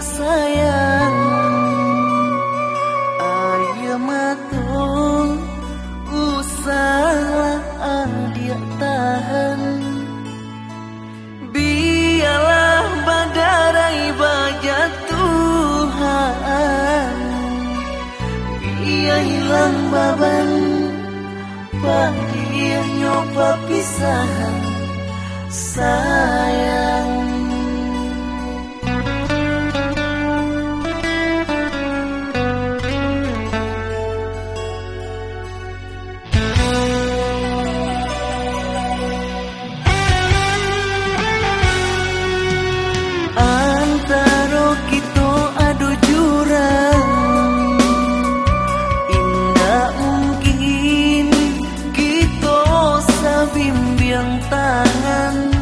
sayang. Ayo matung Usahlah adik tahan. Biarlah badarai bajak Tuhan. Biar hilang baban Dia nyoba pisahan. Sayang salah hati